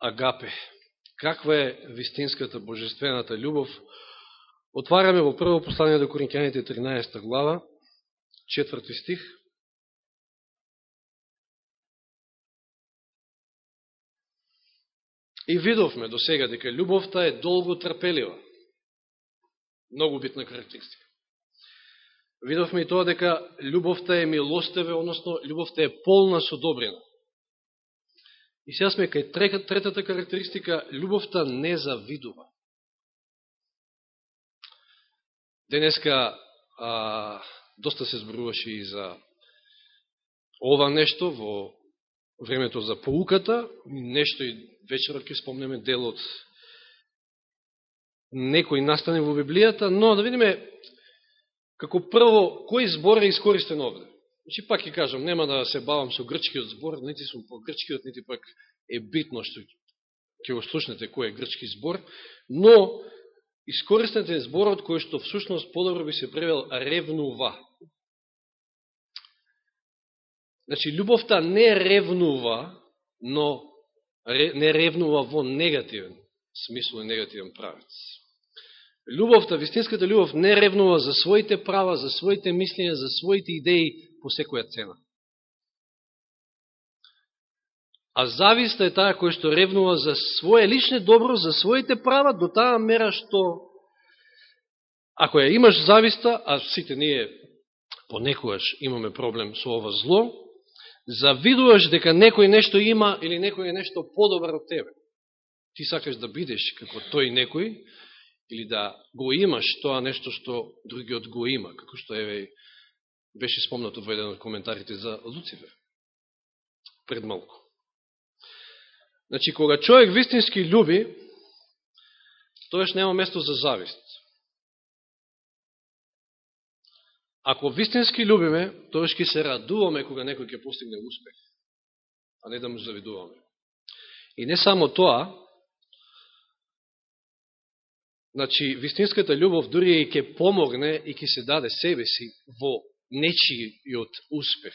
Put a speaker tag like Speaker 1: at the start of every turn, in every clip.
Speaker 1: агапе. Каква е вистинската божествената љубов? Отвараме во прво послание до Коринќаните 13 глава, четврти стих. И видовме до сега дека љубовта е долго трпелива. Многу битна карактеристика. Видовме и тоа дека љубовта е милостеве, односно љубовта е полна со добрина. И сега сме кај третата карактеристика, љубовта не завидува. Денеска а, доста се зборуваше и за ова нешто во времето за поуката, нешто и вечерот ќе спомнеме дел од некој настане во Библијата, но да видиме како прво кој збор е искористен овде. Значи, пак ќе кажам, нема да се бавам со грчкиот збор, нити сум по грчкиот, нити пак е битно што ќе го слушнете кој е грчки збор, но искористен е зборот кој што всушност подобро би се превел ревнува. Значи, љубовта не ревнува, но не ревнува во негативен смисло и негативен правец. Љубовта, вистинската љубов не ревнува за своите права, за своите мислења, за своите идеи по секоја цена. А зависта е таа која што ревнува за своје личне добро, за своите права, до таа мера што ако ја имаш зависта, а сите ние понекогаш имаме проблем со ова зло, завидуваш дека некој нешто има или некој е нешто подобар од тебе. Ти сакаш да бидеш како тој некој, или да го имаш тоа нешто што другиот го има, како што еве беше спомнато во еден од коментарите за Луцифер пред малку. Значи, кога човек вистински љуби, тоеш нема место за завист. Ако вистински љубиме, тоеш ќе се радуваме кога некој ќе постигне успех, а не да му завидуваме. И не само тоа, Значи, вистинската љубов дури и ќе помогне и ќе се даде себе си во нечијот успех.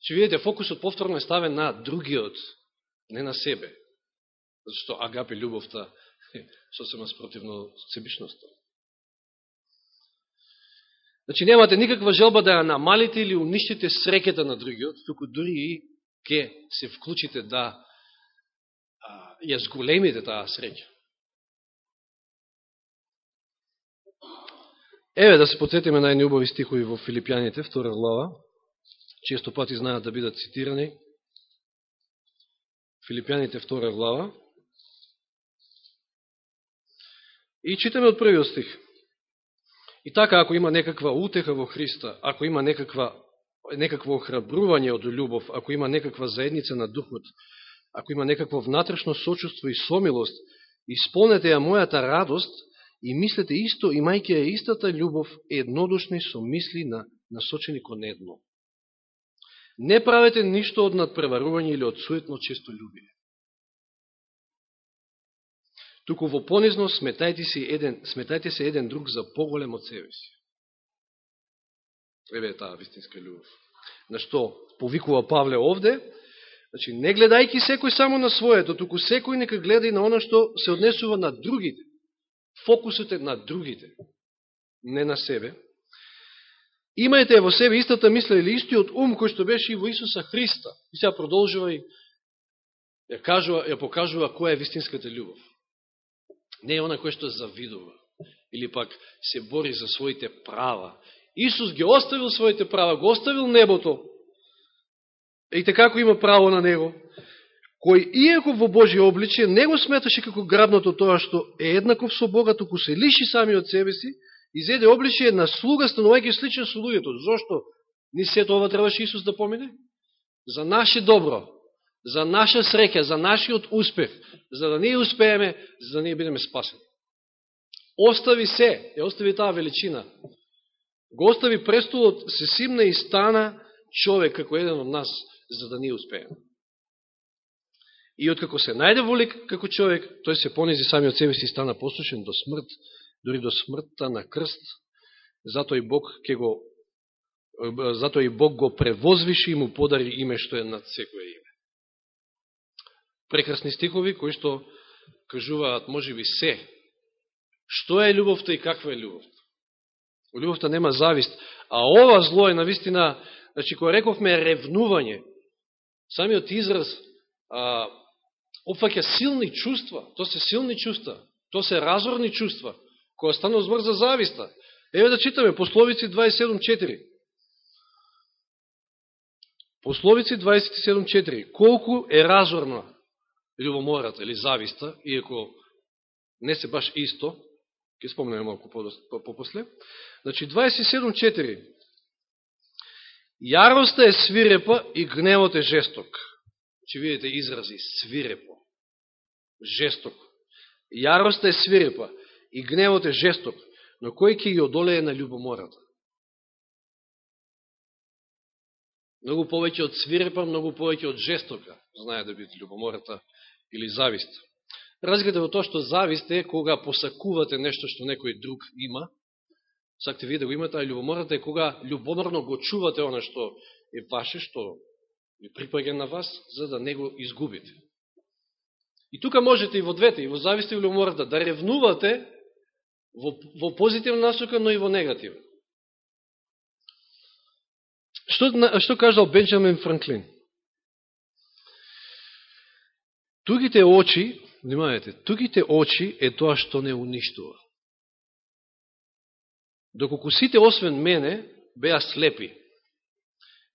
Speaker 1: Че видите, фокусот повторно е ставен на другиот, не на себе. Зашто агапи љубовта сосема спротивно себичноста. Значи, немате никаква желба да ја намалите или уништите срекета на другиот, туку дури и ке се вклучите да ја зголемите таа среќа. Еве да се подсетиме на едни убави стихови во Филипјаните, втора глава, често пати знаат да бидат цитирани. Филипјаните, втора глава. И читаме од првиот стих. И така, ако има некаква утеха во Христа, ако има некаква, некакво охрабрување од љубов, ако има некаква заедница на духот, ако има некакво внатрешно сочувство и сомилост, исполнете ја мојата радост, и мислете исто, имајќи ја истата љубов, еднодушни со мисли на насочени кон едно. Не правете ништо од надпреварување или од суетно често љубие. Туку во понизно сметајте се еден, сметајте се еден друг за поголем од себе си. Еве е таа вистинска љубов. На што повикува Павле овде, значи не гледајки секој само на своето, туку секој нека гледа и на оно што се однесува на другите фокусот е на другите, не на себе. Имајте во себе истата мисла или истиот ум кој што беше и во Исуса Христа. И сега продолжува и ја, кажува, ја покажува која е вистинската љубов. Не е она која што завидува или пак се бори за своите права. Исус ги оставил своите права, го оставил небото. И така како има право на него, кој иако во Божие обличие не го сметаше како грабното тоа што е еднаков со Бога, туку се лиши сами од себе си, изеде обличие на слуга, станувајќи сличен со луѓето. Зошто? Ни се ова требаше Исус да помине? За наше добро, за наша среќа, за нашиот успех, за да ние успееме, за да ние бидеме спасени. Остави се, ја остави таа величина. Го остави престолот, се симна и стана човек како еден од нас, за да ние успееме. И откако се најде волик како човек, тој се понизи сами од себе си и стана послушен до смрт, дори до смртта на крст, затоа и Бог ќе го затоа и Бог го превозвиши и му подари име што е над секое име. прекрасни стихови кои што кажуваат можеби се. Што е љубовта и каква е љубовта? У љубовта нема завист. А ова зло е навистина, значи, кој рековме ревнување, самиот израз а, опфаќа силни чувства, то се силни чувства, то се разорни чувства, која станува збор за зависта. Еве да читаме Пословици 27.4. Пословици 27.4. Колку е разорна љубомората или зависта, иако не се баш исто, ќе спомнеме малку попосле. Значи 27.4. Јароста е свирепа и гневот е жесток. Че видите изрази свирепо, жесток. Јароста е свирепа и гневот е жесток, но кој ќе ја одолее на љубомората? Многу повеќе од свирепа, многу повеќе од жестока, знае да биде љубомората или завист. Разгледа во тоа што завист е кога посакувате нешто што некој друг има, сакате вие да го имате, а љубомората е кога љубоморно го чувате оно што е ваше, што ви припаѓа на вас, за да не го изгубите. И тука можете и во двете, и во завист и во љубомората, да ревнувате во, во позитивна насока, но и во негативна. Што, што кажал Бенджамин Франклин? Тугите очи, внимавайте, тугите очи е тоа што не уништува. Доколку сите освен мене беа слепи,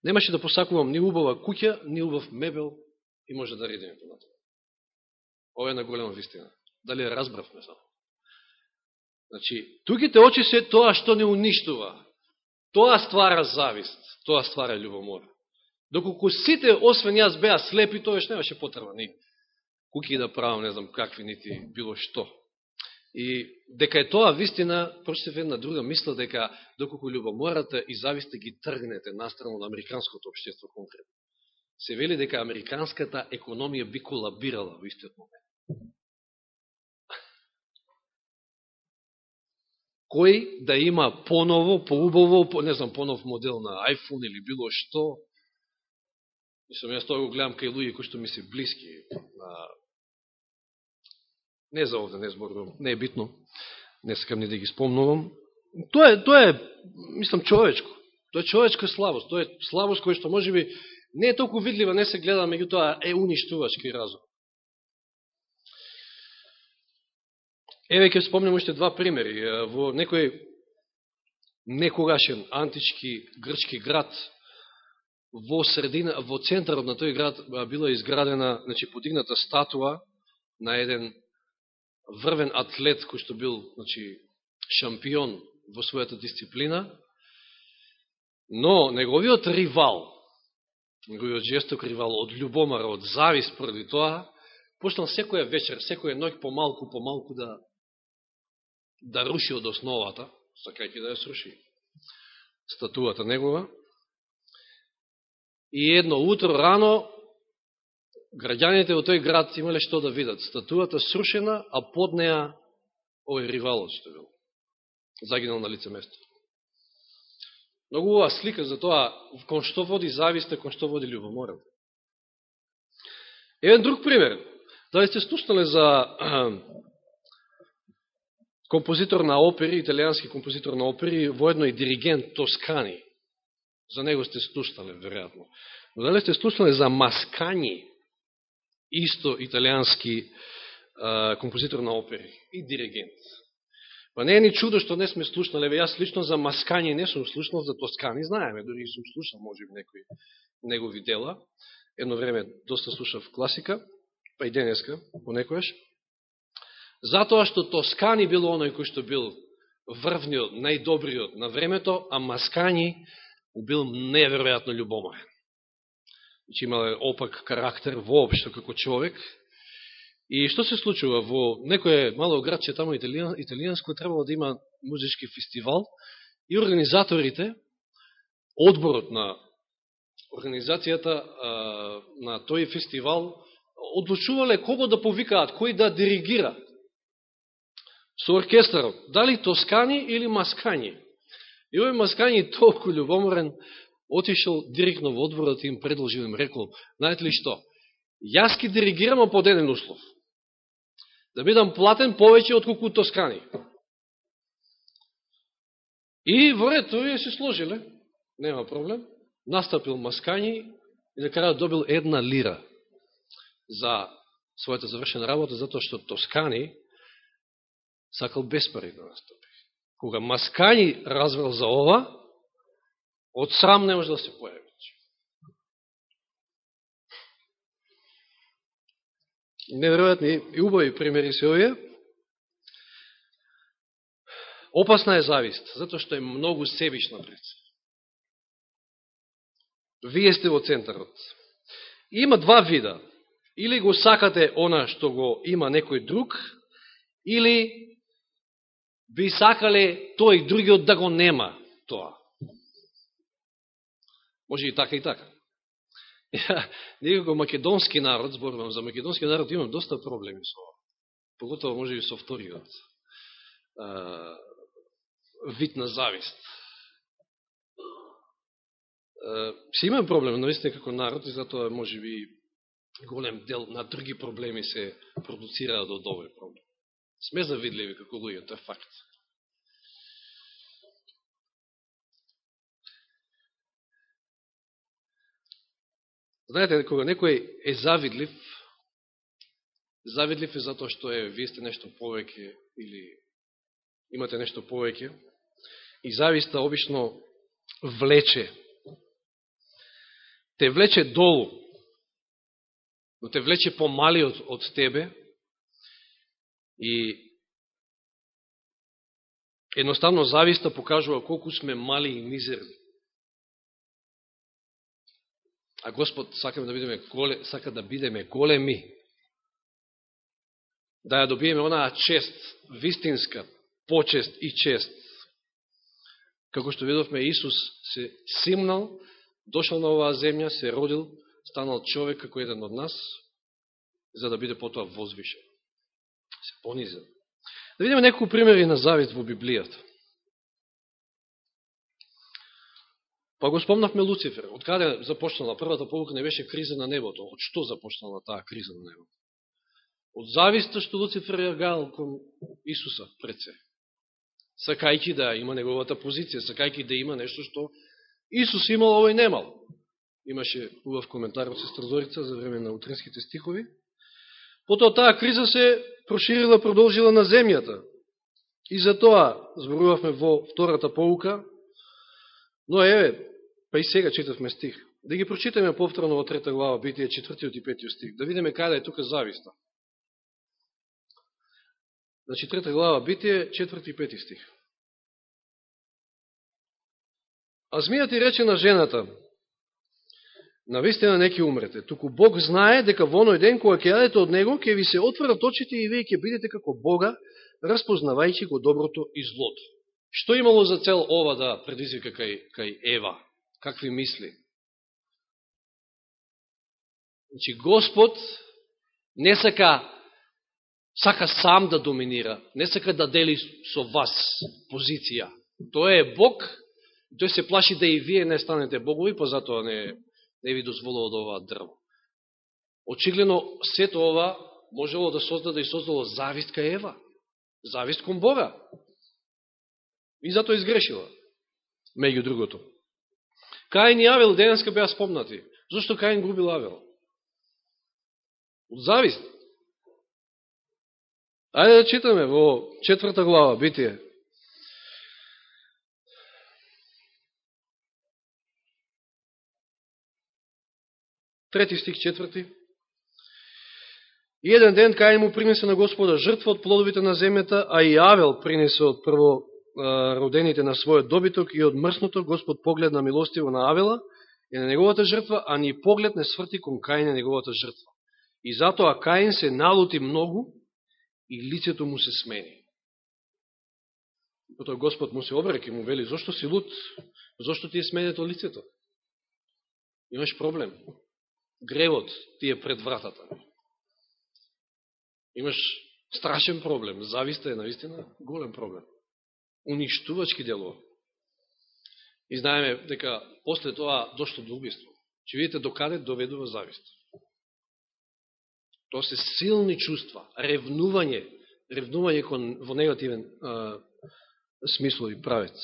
Speaker 1: немаше да посакувам ни убава куќа, ни убав мебел и може да редиме понатаму. Ова е на голема вистина. Дали ја разбравме само? Значи, тугите очи се тоа што не уништува. Тоа ствара завист, тоа ствара љубомора. Доколку сите, освен јас, беа слепи, тоа веш немаше потреба ни куки да правам, не знам какви, нити било што. И дека е тоа вистина, прочитав една друга мисла, дека доколку љубомората и зависта ги тргнете настрано на американското обштество конкретно, се вели дека американската економија би колабирала во истиот момент. кој да има поново, поубаво, по, не знам, понов модел на iPhone или било што. Мислам, јас тоа го гледам кај луѓе кои што ми се близки. На... Не за овде, не зборувам, не е битно. Не сакам ни да ги спомнувам. Тоа е, тоа е, мислам, човечко. Тоа е човечка славост. Тоа е славост која што може би не е толку видлива, не се гледа, меѓутоа е уништувачки разум. Еве ќе спомнем уште два примери. Во некој некогашен антички грчки град, во средина, во центарот на тој град била изградена, значи подигната статуа на еден врвен атлет кој што бил, значи, шампион во својата дисциплина, но неговиот ривал, неговиот жесток ривал од љубомара, од завис поради тоа, почнал секоја вечер, секоја ноќ помалку, помалку да да руши од основата, сакајќи да ја сруши статуата негова. И едно утро рано, граѓаните во тој град имале што да видат. Статуата срушена, а под неа овој ривалот што бил. Загинал на лице место. Многу ова слика за тоа кон што води зависта, кон што води љубомората. Еден друг пример. Дали сте слушнале за композитор на опери, италијански композитор на опери, воедно и диригент Тоскани. За него сте слушнале, веројатно. Но дали сте слушнале за Маскани, исто италијански композитор на опери и диригент. Па не е ни чудо што не сме слушнале, јас лично за Маскани не сум слушнал, за Тоскани знаеме, дори сум слушал, може би, некои негови дела. Едно време доста слушав класика, па и денеска, понекојаш. Затоа што Тоскани бил оној кој што бил врвниот, најдобриот на времето, а Маскани бил неверојатно љубоморен. Значи имал опак карактер воопшто како човек. И што се случува? Во некое мало градче тамо италијан, италијанско требало да има музички фестивал и организаторите, одборот на организацијата на тој фестивал одлучувале кого да повикаат, кој да диригира со оркестарот, дали Тоскани или Маскани. И овој Маскани толку љубоморен, отишел директно во одворот и да им предложил, да им рекол, знаете ли што, Јас ки диригирам под еден услов. Да бидам платен повеќе од колку тоскани. И во ред, тој се сложиле, нема проблем. Настапил маскањи и на крајот добил една лира за својата завршена работа, затоа што Тоскани сакал без пари да настапи. Кога Маскани развел за ова, од срам не може да се појави. Неверојатни и убави примери се овие. Опасна е завист, затоа што е многу себишна пред Вие сте во центарот. Има два вида. Или го сакате она што го има некој друг, или би сакале тој другиот да го нема тоа. Може и така и така. Некако македонски народ, зборувам за македонски народ, имам доста проблеми со ова. Поготово може и со вториот а, вид на завист. А, се имам проблем, наистина како народ, и затоа може би голем дел на други проблеми се продуцираат од овој проблем. Сме завидливи како луѓето, е факт. Знаете, кога некој е завидлив, завидлив е затоа што е, вие сте нешто повеќе или имате нешто повеќе, и зависта обично влече, те влече долу, но те влече помали од, од тебе и едноставно зависта покажува колку сме мали и мизерни. А Господ сака да бидеме голе, сака да бидеме големи. Да ја добиеме онаа чест, вистинска почест и чест. Како што видовме, Исус се симнал, дошол на оваа земја, се родил, станал човек како еден од нас, за да биде потоа возвишен. Се понизен. Да видиме неколку примери на завид во Библијата. Па го спомнавме Луцифер. Од каде започнала првата повука не беше криза на небото. Од што започнала таа криза на небото? Од зависта што Луцифер ја гал кон Исуса пред се. Сакајки да има неговата позиција, сакајки да има нешто што Исус имал, овој немал. Имаше убав коментар од сестра Зорица за време на утренските стихови. Потоа таа криза се проширила, продолжила на земјата. И за тоа зборувавме во втората поука. но еве, Па и сега читавме стих. Да ги прочитаме повторно во трета глава, Битие четвртиот и петиот стих, да видиме каде е тука зависта. Значи, трета глава, Битие, четврти и пети стих. А змијата и рече на жената, навистина не ќе умрете, туку Бог знае дека во оној ден кога ќе јадете од него, ќе ви се отворат очите и вие ќе бидете како Бога, распознавајќи го доброто и злото. Што имало за цел ова да предизвика кај, кај Ева? Какви мисли. Значи, Господ не сака, сака сам да доминира, не сака да дели со вас позиција. Тој е Бог, тој се плаши да и вие не станете богови, па затоа не, не ви дозволува да од ова дрво. Очигледно, сето ова можело да создаде и создало завист кај Ева. Завист кон Бога. И затоа изгрешила. Меѓу другото. Каин и Авел денеска беа спомнати. Зошто Каин губил Авел? Од завист. Ајде да читаме во четврта глава, Битие. Трети стих, четврти. И еден ден Каин му принесе на Господа жртва од плодовите на земјата, а и Авел принесе од прво родените на својот добиток и од мрсното Господ поглед на милостиво на Авела и на неговата жртва, а ни поглед не сврти кон Каин е неговата жртва. И затоа Каин се налути многу и лицето му се смени. Потоа Господ му се обреки и му вели, зошто си лут? Зошто ти е сменето лицето? Имаш проблем. Гревот ти е пред вратата. Имаш страшен проблем. Зависта е наистина голем проблем уништувачки дело. И знаеме дека после тоа дошло до убиство. Че видите докаде доведува завист. Тоа се силни чувства, ревнување, ревнување кон, во негативен а, смисло и правец.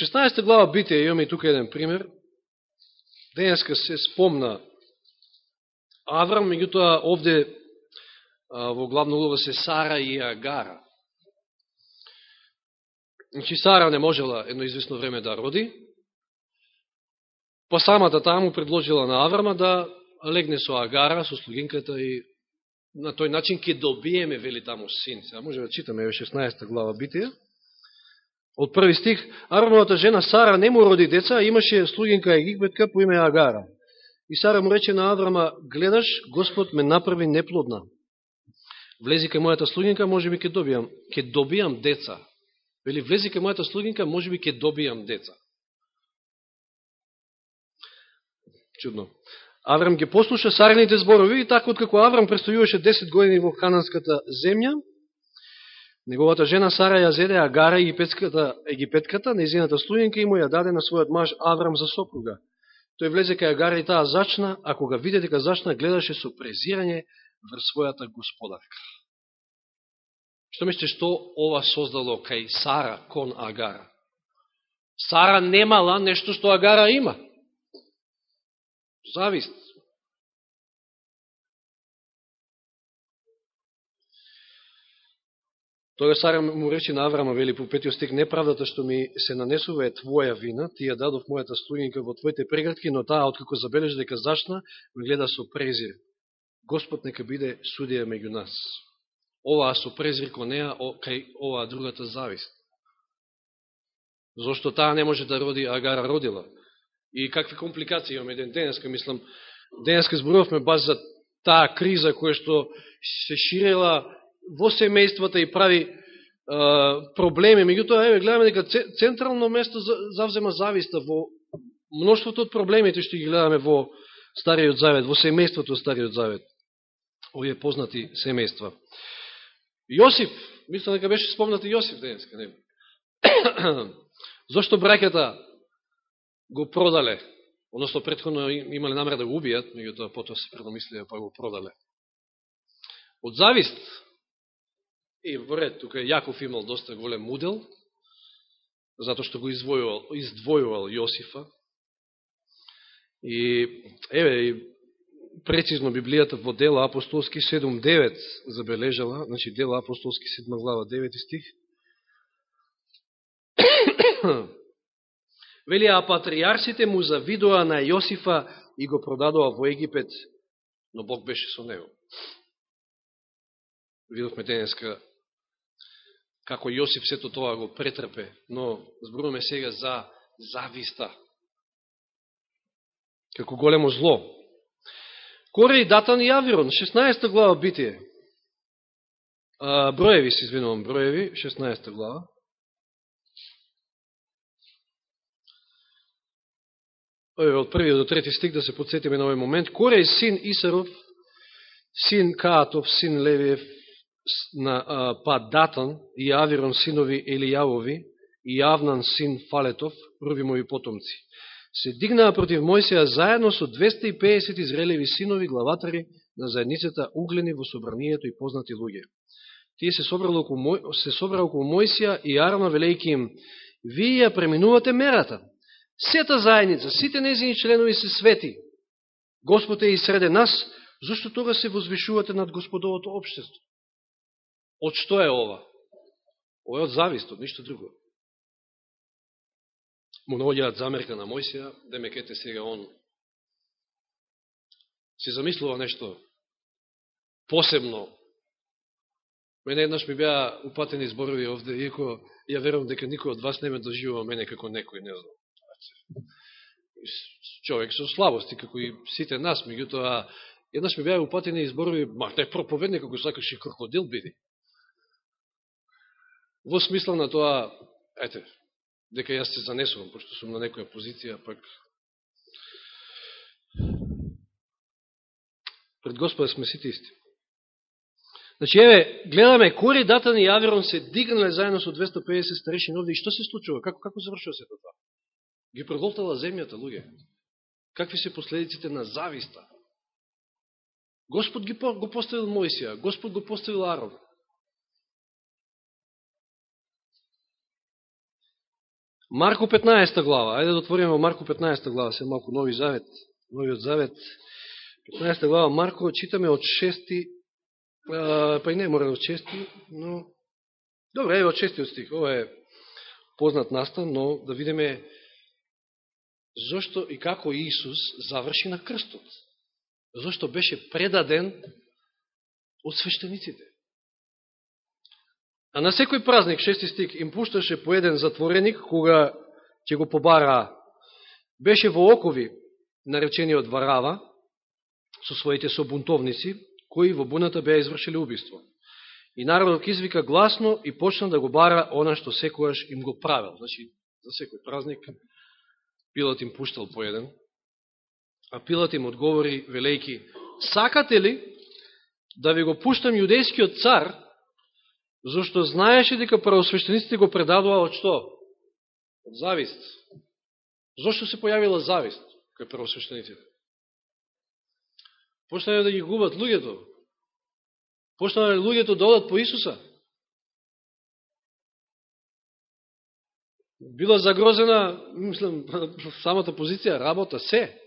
Speaker 1: 16 глава Битие, имаме и тука еден пример. Денеска се спомна Аврам, меѓутоа овде а, во главна улога се Сара и Агара. Значи Сара не можела едно известно време да роди, па самата таму предложила на Аврама да легне со Агара, со слугинката и на тој начин ќе добиеме, вели таму, син. Сега може да читаме 16 глава Битија. Од први стих, Аврамовата жена Сара не му роди деца, а имаше слугинка Египетка по име Агара. И Сара му рече на Аврама, гледаш, Господ ме направи неплодна. Влези кај мојата слугинка, може би ќе добијам, ќе добијам деца. Вели, влези кај мојата слугинка, може би ќе добијам деца. Чудно. Аврам ги послуша сарените зборови и така откако Аврам престојуваше 10 години во Хананската земја, неговата жена Сара ја зеде Агара египетската, египетката, незината слугинка и му ја даде на својот маж Аврам за сопруга. Тој влезе кај Агара и таа зачна, а кога виде дека зачна, гледаше со презирање врз својата господарка. Што мислите што ова создало кај Сара кон Агара? Сара немала нешто што Агара има. Завист. Тога Сара му рече на Аврама, вели по петиот стик, неправдата што ми се нанесува е твоја вина, ти ја дадов мојата слугинка во твоите преградки, но таа, откако забележа дека зашна, ме гледа со презир. Господ нека биде судија меѓу нас. Оваа со презир кон неа, кај оваа другата завист. Зошто таа не може да роди, Агара родила. И какви компликации имаме ден денеска, мислам, денеска зборувавме баз за таа криза која што се ширела во семејствата и прави проблеми. Меѓутоа, еве, гледаме дека централно место завзема зависта во мноштвото од проблемите што ги гледаме во Стариот Завет, во семејството Стариот Завет овие познати семејства. Јосиф, мислам дека беше спомнат и Јосиф денеска, не? Зошто браќата го продале, односно предходно имале намера да го убијат, меѓутоа потоа се предомислија па го продале. Од завист, и во ред, тука Јаков имал доста голем удел, затоа што го издвојувал, издвојувал Јосифа. И, еве, прецизно Библијата во Дела Апостолски 7.9 забележала, значи Дела Апостолски 7 глава 9 стих. Вели, а патриарсите му завидоа на Јосифа и го продадоа во Египет, но Бог беше со него. Видовме денеска како Јосиф сето тоа го претрпе, но зборуваме сега за зависта. Како големо зло. Коре и Датан и Авирон, 16 глава Битие. А, броеви, се извинувам, броеви, 16 глава. Ове од првиот до трети стик да се подсетиме на овој момент. Корей син Исаров, син Каатов, син Левиев, на, а, па Датан и Авирон синови Елијавови и Јавнан син Фалетов, мои потомци се дигнаа против Мојсија заедно со 250 израелеви синови, главатари на заедницата углени во собранието и познати луѓе. Тие се собрали околу, Мој, се собрали околу Мојсија и Арона велејки им, вие ја преминувате мерата. Сета заедница, сите незини членови се свети. Господ е и среде нас, зошто тога се возвишувате над Господовото општество? Од што е ова? Ова е од завист, од ништо друго му наоѓаат замерка на Мојсија, демекете сега он се замислува нешто посебно. Мене еднаш ми беа упатени зборови овде, иако ја верувам дека никој од вас не ме доживува мене како некој, не знам. Човек со слабости, како и сите нас, меѓутоа, еднаш ми беа упатени зборови, ма не проповедник, како сакаш и крокодил биди. Во смисла на тоа, ете, дека јас се занесувам, пошто сум на некоја позиција, пак пред Господа сме сите исти. Значи, еве, гледаме, Кори, Датан и Аверон се дигнале заедно со 250 старешни овде и што се случува? Како, како завршува се тоа? Ги проголтала земјата, луѓе. Какви се последиците на зависта? Господ ги, го поставил Моисија, Господ го поставил Арон. Марко 15 глава, ајде да отвориме Марко 15 глава, се малку Нови Завет, Новиот Завет, 15 глава Марко, читаме од 6, па и не мора да од 6, но, добре, е од 6 стих, ова е познат настан, но да видиме зошто и како Иисус заврши на крстот. Зошто беше предаден од свештениците. А на секој празник, шести стик, им пушташе по еден затвореник, кога ќе го побараа. беше во окови, наречени од Варава, со своите собунтовници, кои во буната беа извршили убиство. И народот извика гласно и почна да го бара она што секојаш им го правил. Значи, за секој празник Пилат им пуштал по еден, а Пилат им одговори, велејки, сакате ли да ви го пуштам јудејскиот цар, зашто знаеше дека правосвещениците го предадува од што? Од завист. Зошто се појавила завист кај правосвещениците? Почнаа да ги губат луѓето. Почнаа луѓето да одат по Исуса. Била загрозена, мислам, самата позиција, работа, се.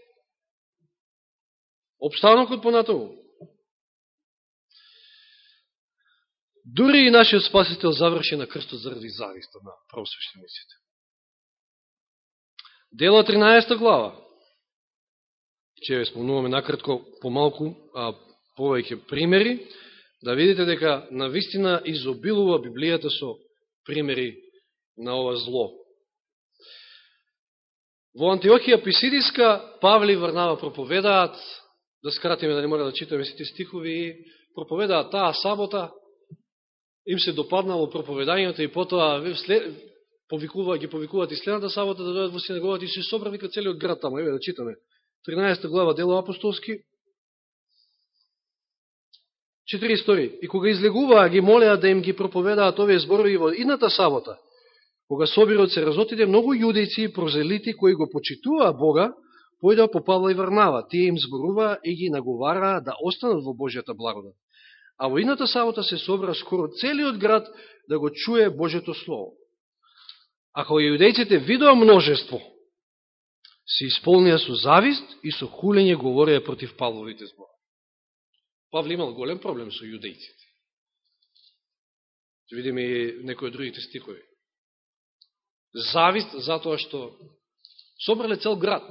Speaker 1: Обстанокот понатаму. Дури и нашиот спасител заврши на крстот заради зависта на правосвещениците. Дела 13 глава. Че ве спомнуваме накратко помалку, а повеќе примери, да видите дека на вистина изобилува Библијата со примери на ова зло. Во Антиохија Писидиска Павли Варнава проповедаат, да скратиме да не мора да читаме сите стихови, проповедаат таа сабота, им се допаднало проповедањето и потоа след, повикува, ги повикуваат и следната сабота да дојдат во синагогата и се собра вика целиот град таму. Еве да читаме. 13 глава Дело апостолски. Четири истории. И кога излегуваа, ги молеа да им ги проповедаат овие зборови во идната сабота, Кога собирот се разотиде, многу јудејци и прозелити кои го почитуваа Бога, појдоа по Павла и Варнава. Тие им зборуваа и ги наговараа да останат во Божјата благодат. А во ината сабота се собра скоро целиот град да го чуе Божето Слово. Ако јудејците видоа множество, се исполнија со завист и со хулење говореа против Павловите збори. Павле имал голем проблем со јудејците. Видиме и некои од другите стихови завист затоа што собрале цел град.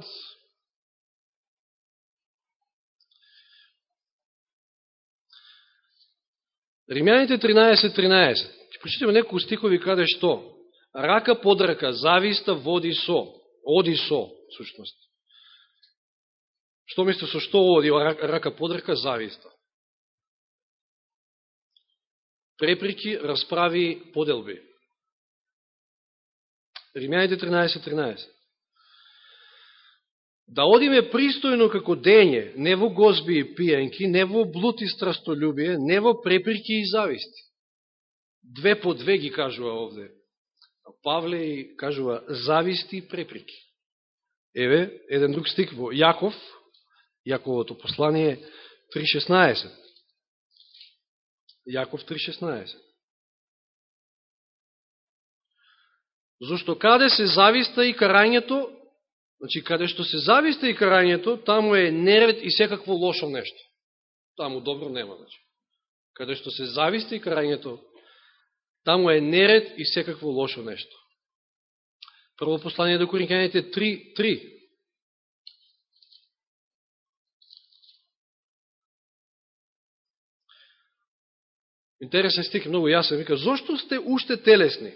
Speaker 1: Римјаните 13.13. 13. Ќе прочитаме некои стихови каде што рака под рака, зависта води со, оди со, сушност. Што мисля со што оди рака под рака, зависта. Преприки, расправи, поделби. Римјаните 13.13. 13. Да одиме пристојно како дење, не во гозби и пијанки, не во блуд и страстолюбие, не во преприки и зависти. Две по две ги кажува овде. Павле и кажува зависти и преприки. Еве, еден друг стик во Јаков, Јаковото послание 3.16. Јаков 3.16. Зошто каде се зависта и карањето, значи каде што се зависта и карањето, таму е неред и секакво лошо нешто. Таму добро нема, значи. Каде што се зависта и карањето, таму е неред и секакво лошо нешто. Прво послание до Коринќаните 3.3. Интересен стик, многу јасен, вика, зошто сте уште телесни?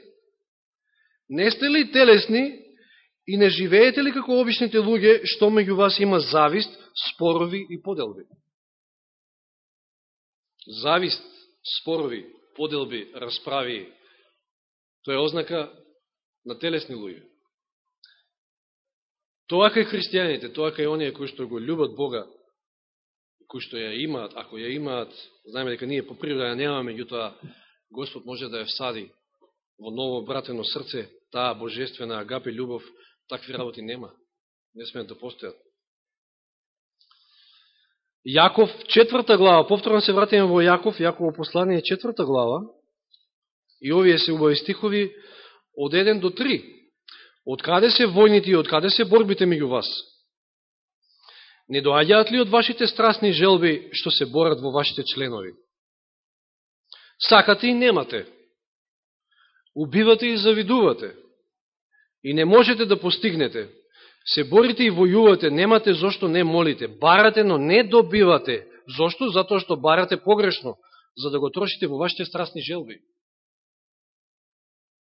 Speaker 1: Не сте ли телесни и не живеете ли како обичните луѓе, што меѓу вас има завист, спорови и поделби? Завист, спорови, поделби, расправи, тоа е ознака на телесни луѓе. Тоа кај христијаните, тоа кај оние кои што го любат Бога, кои што ја имаат, ако ја имаат, знаеме дека ние по природа ја немаме, меѓутоа Господ може да ја всади во ново братено срце, таа божествена агапи љубов, такви работи нема. Не сме да постојат. Јаков, четврта глава, повторно се вратиме во Јаков, Јаково послание, четврта глава, и овие се убави стихови од 1 до 3. Од каде се војните и од каде се борбите меѓу вас? Не доаѓаат ли од вашите страстни желби што се борат во вашите членови? Сакате и немате. Убивате и завидувате. И не можете да постигнете. Се борите и војувате, немате зошто не молите. Барате, но не добивате. Зошто? Затоа што барате погрешно, за да го трошите во вашите страстни желби.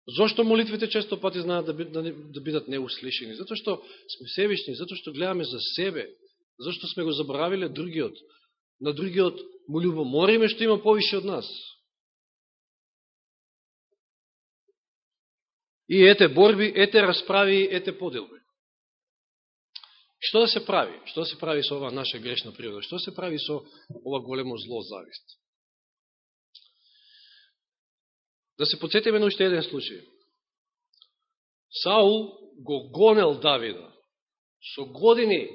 Speaker 1: Зошто молитвите често пати знаат да, да, да бидат неуслишени? Затоа што сме себични, затоа што гледаме за себе, зашто сме го забравиле другиот. На другиот му любомориме што има повише од нас. И ете борби, ете расправи, ете поделби. Што да се прави? Што да се прави со ова наша грешна природа? Што да се прави со ова големо зло завист? Да се подсетиме на уште еден случај. Саул го гонел Давида. Со години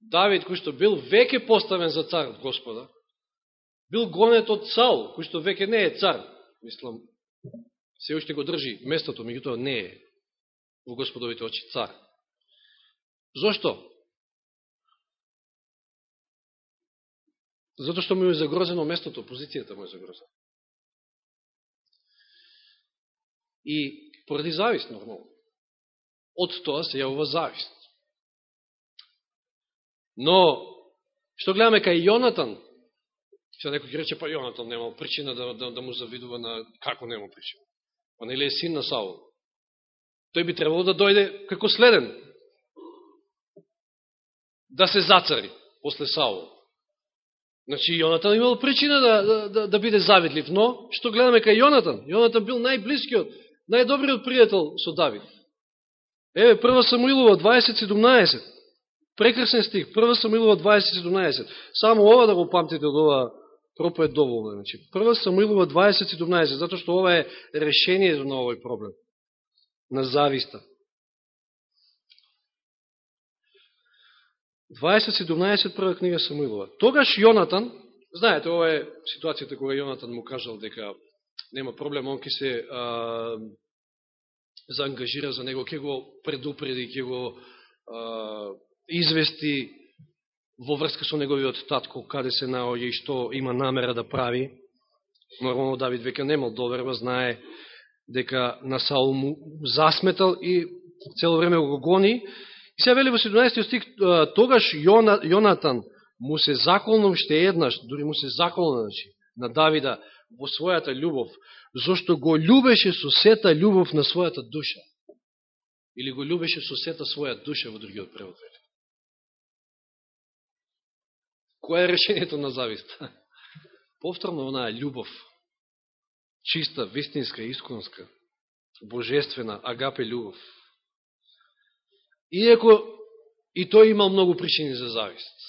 Speaker 1: Давид, кој што бил веќе поставен за цар од Господа, бил гонет од Саул, кој што веќе не е цар. Мислам, се уште го држи местото, меѓутоа не е во Господовите очи цар. Зошто? Зато што му е загрозено местото, позицијата му е загрозена. И поради завист, нормално. Од тоа се јавува завист. Но, што гледаме кај Јонатан, што некој ќе рече, па Јонатан немал причина да, да, да му завидува на како немал причина. Па нели е син на Саул. Тој би требало да дојде како следен. Да се зацари после Саул. Значи, Јонатан имал причина да, да, да, да биде завидлив, но, што гледаме кај Јонатан? Јонатан бил најблискиот, најдобриот пријател со Давид. Еве, прва Самуилова, 20.17. Прекрасен стих, прва Самуилова 20.17. Само ова да го памтите од оваа проповед доволно. Значи, прва Самуилова 20.17, затоа што ова е решението на овој проблем. На зависта. 20.17 прва книга Самуилова. Тогаш Јонатан, знаете, ова е ситуацијата кога Јонатан му кажал дека нема проблем, он ке се а, заангажира за него, ке го предупреди, ке го а, извести во врска со неговиот татко, каде се наоѓа и што има намера да прави. Нормално Давид веќе немал доверба, знае дека на Саул му засметал и цело време го гони. И се вели во 17 стих, тогаш Јонатан му се заколнал ще еднаш, дури му се заколна значи, на Давида во својата љубов, зашто го љубеше со сета љубов на својата душа. Или го љубеше со сета своја душа во другиот превод. Која е решението на зависта? Повторно онаа љубов, чиста, вистинска, исконска, божествена, агапе љубов. Иако и тој имал многу причини за завист.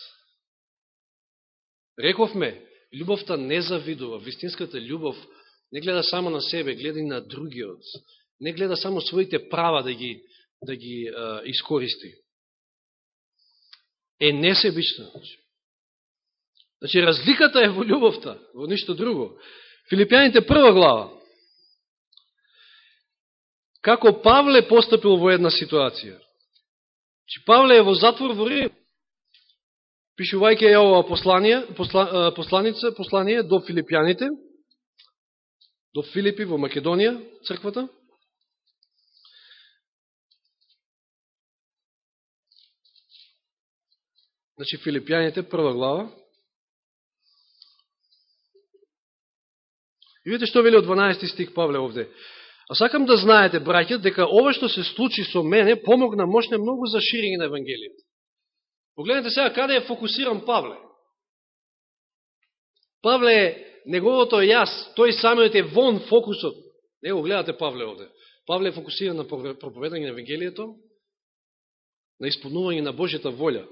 Speaker 1: Рековме, љубовта не завидува, вистинската љубов не гледа само на себе, гледа и на другиот. Не гледа само своите права да ги, да ги а, искористи. Е несебична. Значи. Значи. Разликата е во љубовта, во ништо друго. Филипјаните прва глава. Како Павле постапил во една ситуација. Че Павле е во затвор во Рим. Пишувајќи ја ова послание, посла, посланица, послание до филипјаните, до Филипи во Македонија, црквата. Значи, Филипјаните, прва глава. И видите што вели од 12 стих Павле овде. А сакам да знаете, браќа, дека ова што се случи со мене помогна мощне многу за ширење на Евангелието. Погледнете сега каде е фокусиран Павле. Павле е неговото јас, тој самиот е вон фокусот. Не го гледате Павле овде. Павле е фокусиран на проповедање на Евангелието, на исполнување на Божјата волја.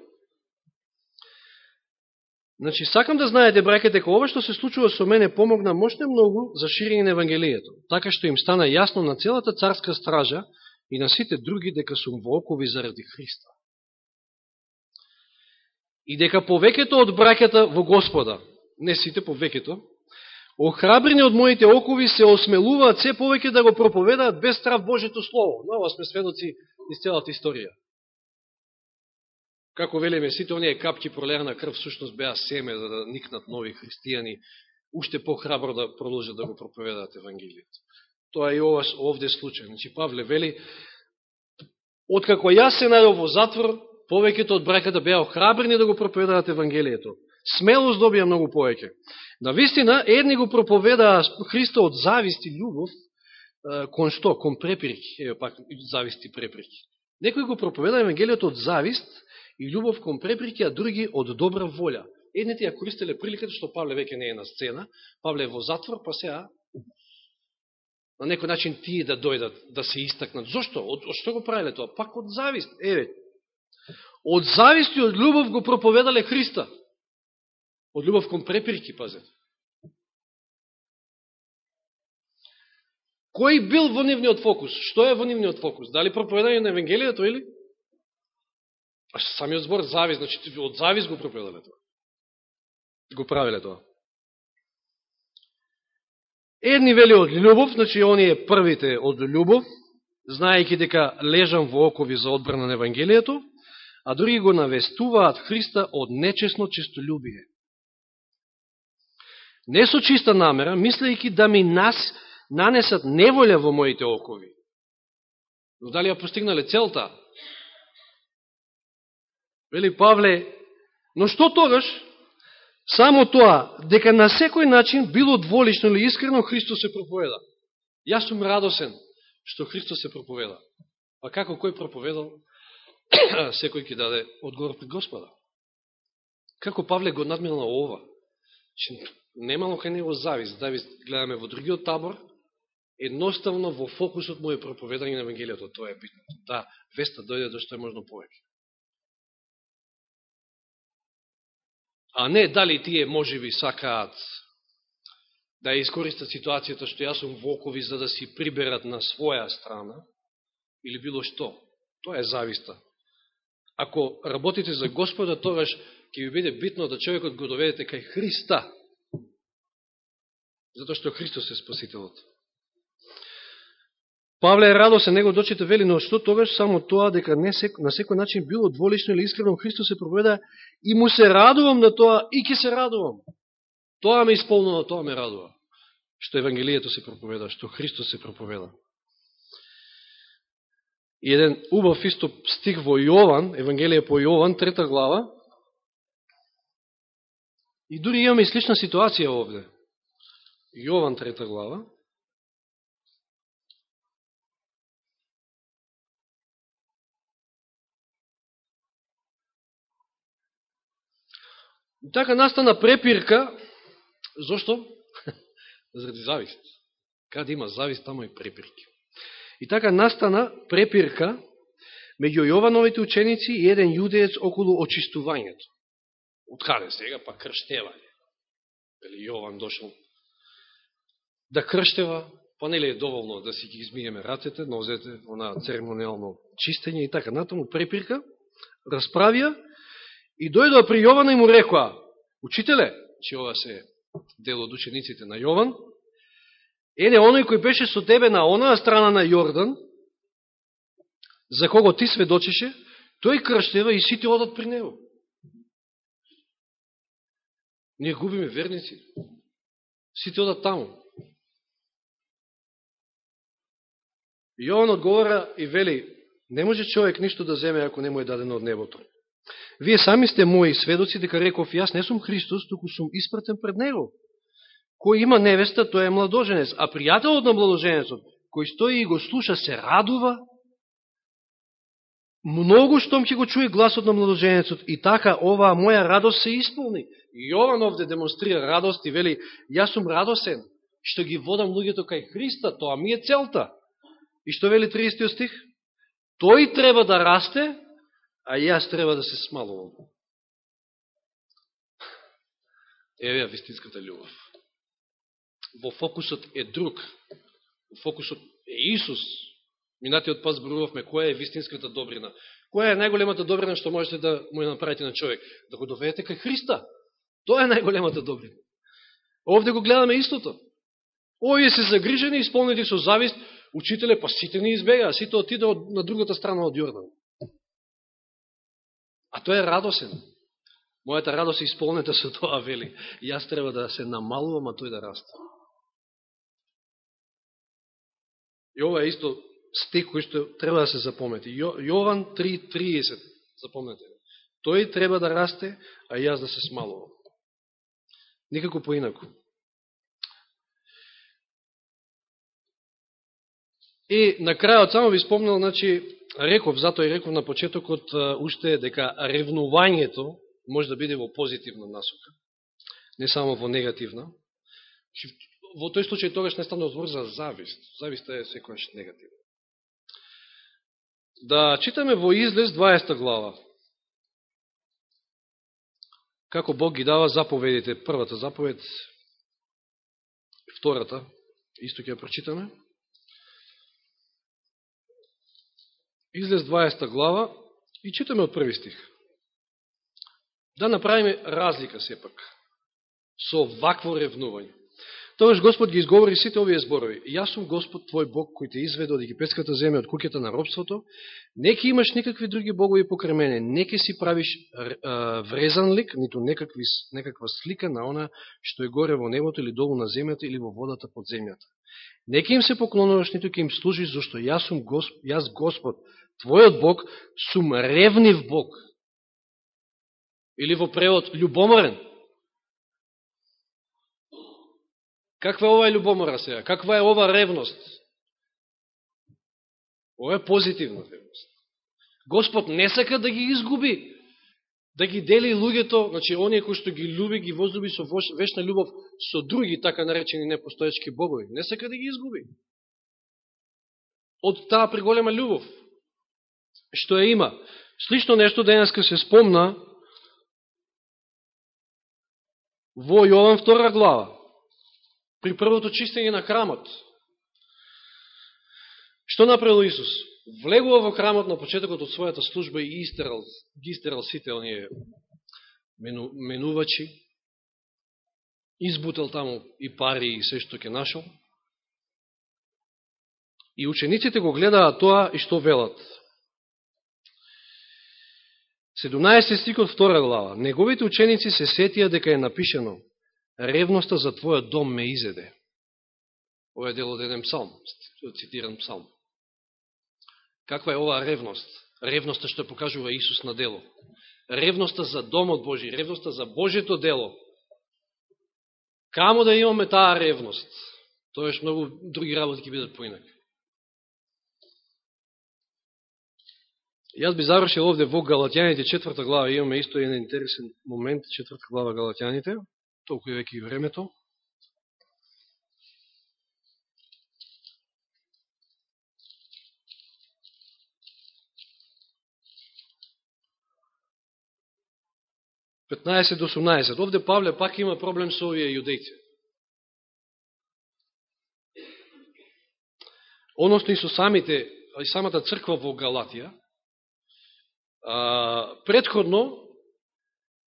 Speaker 1: Значи, сакам да знаете, браке, дека ова што се случува со мене помогна мощне многу за ширење на Евангелието, така што им стана јасно на целата царска стража и на сите други дека сум во окови заради Христа. и дека повеќето од браката во Господа, не сите повеќето, охрабрени од моите окови се осмелуваат се повеќе да го проповедаат без страв Божето Слово. Но ова сме сведоци из целата историја. Како велиме, сите оние капки пролерна крв всушност беа семе за да никнат нови христијани, уште похрабро да продолжат да го проповедаат Евангелието. Тоа е и ова овде случај. Значи, Павле вели, откако јас се најдов во затвор, повеќето од браката беа охрабрени да го проповедаат Евангелието. Смелост добија многу повеќе. На вистина, едни го проповедаа Христа од завист и љубов, кон што? Кон препирки. Ево пак, завист и препирки. Некој го проповедаа Евангелието од завист и љубов кон препреки, а други од добра волја. Едните ја користеле приликата што Павле веќе не е на сцена, Павле е во затвор, па сега на некој начин тие да дојдат, да се истакнат. Зошто? Од, од што го правиле тоа? Пак од завист. Еве, од завист и од љубов го проповедале Христа. Од љубов кон препирки, пазете. Кој бил во нивниот фокус? Што е во нивниот фокус? Дали проповедање на Евангелието или? А самиот збор завис, значи од завис го проповедале тоа. Го правиле тоа. Едни вели од љубов, значи оние првите од љубов, знаејќи дека лежам во окови за одбрана на Евангелието, а други го навестуваат Христа од нечесно честолюбие. Не со чиста намера, мислејќи да ми нас нанесат неволја во моите окови. Но дали ја постигнале целта? Вели Павле, но што тогаш? Само тоа, дека на секој начин, било дволично или искрено, Христос се проповеда. Јас сум радосен што Христос се проповеда. А како кој проповедал? секој ќе даде одговор пред Господа. Како Павле го надминал ова? Немало кај него завис. Завис гледаме во другиот табор, едноставно во фокусот му е проповедање на Евангелието. Тоа е битно. Да, веста дојде до што е можно повеќе. А не дали тие можеби сакаат да искористат ситуацијата што јас сум вокови за да си приберат на своја страна или било што. Тоа е зависта. Ако работите за Господа, тогаш ќе ви биде битно да човекот го доведете кај Христа. Затоа што Христос е Спасителот. Павле е радосен, него дочите вели, но што тогаш само тоа дека не сек, на секој начин било дволично или искрено Христос се проповеда и му се радувам на тоа и ќе се радувам. Тоа ме исполнува, тоа ме радува. Што Евангелието се проповеда, што Христос се проповеда. И еден убав исто стих во Јован, Евангелие по Јован, трета глава. И дури имаме и слична ситуација овде. Јован, трета глава. Така настана препирка, зошто? Заради завист. Каде има завист, тамо и препирки. И така настана препирка меѓу Јовановите ученици и еден јудеец околу очистувањето. Од каде сега? Па крштевање. Или Јован дошол да крштева, па нели е доволно да си ги измиеме рацете, нозете, она церемонијално чистење и така натаму препирка, расправија И дојдоа при Јована и му рекоа, учителе, че ова се дел од учениците на Јован, еде оној кој беше со тебе на онаа страна на Јордан, за кого ти сведочеше, тој крштева и сите одат при него. Ние губиме верници. Сите одат таму. Јован одговора и вели, не може човек ништо да земе ако не му е дадено од небото. Вие сами сте мои сведоци дека реков, јас не сум Христос, туку сум испратен пред Него. Кој има невеста, тој е младоженец, а пријателот на младоженецот, кој стои и го слуша, се радува, многу штом ќе го чуе гласот на младоженецот и така оваа моја радост се исполни. Јован овде демонстрира радост и вели, јас сум радосен, што ги водам луѓето кај Христа, тоа ми е целта. И што вели 30 стих? Тој треба да расте, а јас треба да се смалувам. Еве вистинската љубов. Во фокусот е друг. Во фокусот е Исус. Минатиот пат зборувавме која е вистинската добрина. Која е најголемата добрина што можете да му направите на човек? Да го доведете кај Христа. Тоа е најголемата добрина. Овде го гледаме истото. Овие се загрижени, исполнети со завист, учителе, па сите ни избега, сите отиде на другата страна од Јордан. А тој е радосен. Мојата радост е исполнета со тоа, вели. Јас треба да се намалувам, а тој да расте. И ова е исто стик кој што треба да се запомети. Јован 3.30, запомнете. Тој треба да расте, а јас да се смалувам. Никако поинако. И на крајот само ви спомнал, значи, реков, затоа и реков на почетокот уште дека ревнувањето може да биде во позитивна насока, не само во негативна. Во тој случај тогаш не стане збор за завист. Зависта е секојаш негативна. Да читаме во Излез 20 глава. Како Бог ги дава заповедите. Првата заповед, втората, исто ќе ја прочитаме. Излез 20 глава и читаме од први стих. Да направиме разлика сепак со вакво ревнување. Тогаш Господ ги изговори сите овие зборови. Јас сум Господ твој Бог кој те изведе од египетската земја, од куќата на робството. Неќе имаш никакви други богови покрај мене. неќе си правиш врезан лик, ниту некакви, некаква слика на она што е горе во небото или долу на земјата или во водата под земјата. Неќе им се поклонуваш, ниту ќе им служиш, зашто јас сум Господ, јас Господ, твојот Бог, сум ревнив Бог. Или во превод, љубоморен. Каква е ова љубомора сега? Каква е ова ревност? Ова е позитивна ревност. Господ не сака да ги изгуби, да ги дели луѓето, значи оние кои што ги люби, ги возлюби со вечна љубов со други така наречени непостоечки богови. Не сака да ги изгуби. Од таа приголема љубов што ја има. Слично нешто денеска се спомна во Јован втора глава, при првото чистење на храмот. Што направил Исус? Влегува во храмот на почетокот од својата служба и истерал, ги истерал сите оние мену, менувачи, избутал таму и пари и се што ќе нашол. И учениците го гледаат тоа и што велат. 17 стикот втора глава. Неговите ученици се сетија дека е напишено Ревноста за твојот дом ме изеде. Ова е дел од еден псалм, цитиран псалм. Каква е оваа ревност? Ревноста што покажува Исус на дело. Ревноста за домот Божи, ревноста за Божето дело. Камо да имаме таа ревност? Тоа е многу други работи ќе бидат поинак. Јас би завршил овде во Галатјаните, четврта глава, имаме исто еден интересен момент, четврта глава Галатјаните, толку е веќе и времето. Петнаесет до 18. Овде Павле пак има проблем со овие јудејци. Односно и со самите, и самата црква во Галатија, а, предходно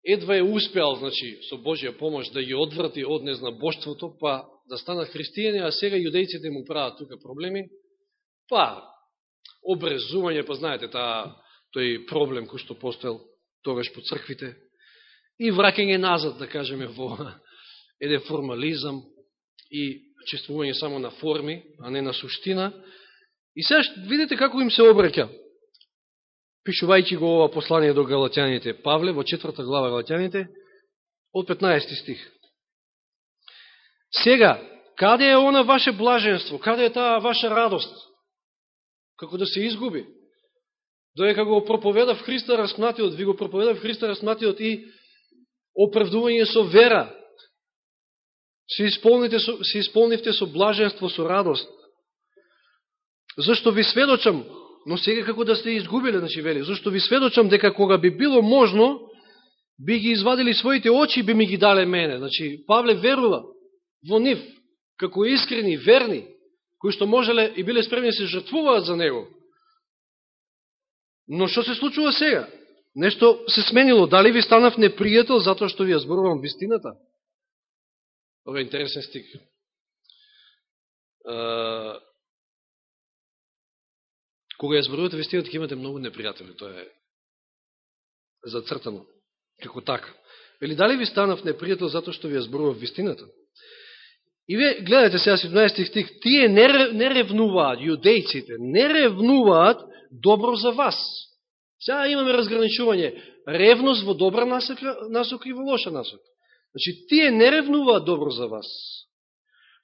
Speaker 1: едва е успеал, значи, со Божија помош да ги одврати од незнабоштвото, па да станат христијани, а сега јудејците му прават тука проблеми, па обрезување, па знаете, таа, тој проблем кој што постоел тогаш по црквите, и враќање назад, да кажеме, во еден формализам и чествување само на форми, а не на суштина. И сега видите како им се обрека пишувајќи го ова послание до галатјаните, Павле во четврта глава галатјаните, од 15 стих. Сега, каде е она ваше блаженство? Каде е таа ваша радост? Како да се изгуби? Доека го проповедав Христа распнатиот, ви го проповедав Христа распнатиот и оправдување со вера. Се, исполните со, се исполнивте со блаженство, со радост. Зашто ви сведочам, но сега како да сте изгубили, значи вели, зашто ви сведочам дека кога би било можно, би ги извадили своите очи и би ми ги дале мене. Значи, Павле верува во нив, како искрени, верни, кои што можеле и биле спремни да се жртвуваат за него. Но што се случува сега? Нешто се сменило. Дали ви станав непријател затоа што ви ја зборувам вистината? Ова е интересен стик. Кога ја зборувате вистината, ќе имате многу непријатели. Тоа е зацртано. Како така. Вели, дали ви станав непријател затоа што ви ја зборував вистината? И ве гледате сега 17 стих, тие не, не ревнуваат, јудејците, не ревнуваат добро за вас. Сега имаме разграничување. Ревност во добра насока и во лоша насока. Значи, тие не ревнуваат добро за вас.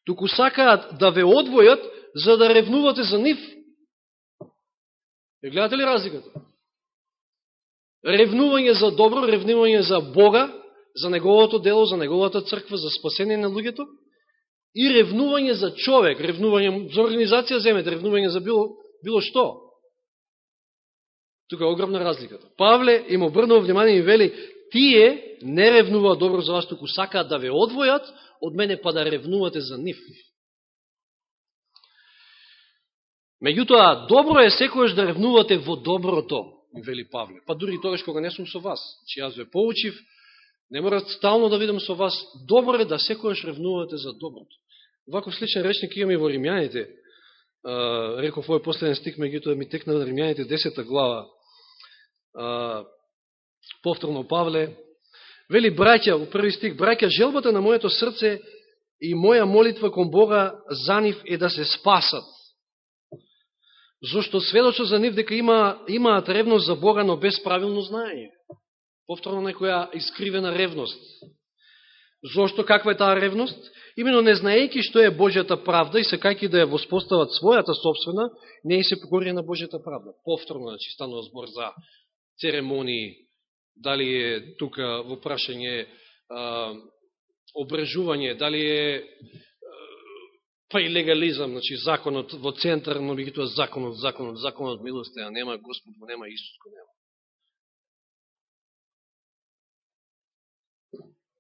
Speaker 1: Туку сакаат да ве одвојат за да ревнувате за нив. Е, гледате ли разликата? Ревнување за добро, ревнување за Бога, за Неговото дело, за Неговата црква, за спасение на луѓето, и ревнување за човек, ревнување за организација земете, ревнување за било, било што. Тука е огромна разликата. Павле им обрнува внимание и вели, тие не ревнуваат добро за вас, туку сакаат да ве одвојат од мене, па да ревнувате за нив. Меѓутоа, добро е секојаш да ревнувате во доброто, вели Павле. Па дури тогаш кога не сум со вас, че јас ве поучив, не мора стално да видам со вас, добро е да секојаш ревнувате за доброто. Вако сличен речник имаме и во Римјаните, реков овој последен стик, меѓутоа ми текна на Римјаните 10 глава, повторно Павле, вели браќа, во први стик, браќа, желбата на моето срце и моја молитва кон Бога за нив е да се спасат. Зошто сведочат за нив дека има, имаат ревност за Бога, но без правилно знаење. Повторно некоја искривена ревност. Зошто каква е таа ревност? Имено не знаејќи што е Божјата правда и сакајќи да ја воспостават својата собствена, не се покори на Божјата правда. Повторно, значи, станува збор за церемонии, дали е тука во прашање а, обрежување, дали е па и легализам, значи законот во центар, но би тоа законот, законот, законот милост а нема Господ, нема Исус, го нема.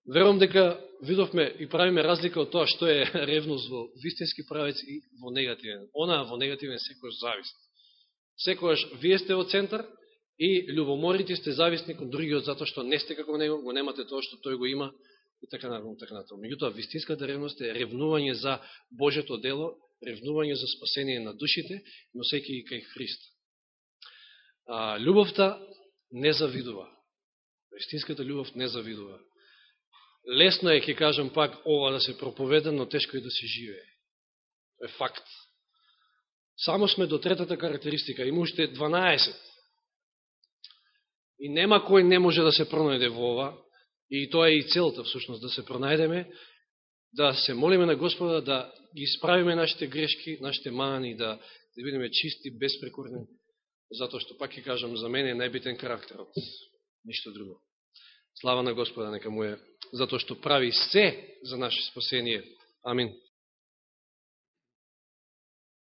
Speaker 1: Верувам дека видовме и правиме разлика од тоа што е ревност во вистински правец и во негативен. Она во негативен секојаш завист. Секојаш вие сте во центар, и љубоморите сте зависни кон другиот затоа што не сте како него, го немате тоа што тој го има и така натаму, така натаму. Меѓутоа, вистинската ревност е ревнување за Божето дело, ревнување за спасение на душите, носејќи и кај Христ. А, љубовта не завидува. Вистинската љубов не завидува. Лесно е, ќе кажам пак, ова да се проповеда, но тешко е да се живее. Е факт. Само сме до третата карактеристика. Има уште 12 И нема кој не може да се пронајде во ова, и тоа е и целта, всушност, да се пронајдеме, да се молиме на Господа, да ги исправиме нашите грешки, нашите мани, да, да бидеме чисти, безпрекурни, затоа што, пак ќе кажам, за мене е најбитен карактерот, ништо друго. Слава на Господа, нека му е, затоа што прави се за наше спасение. Амин.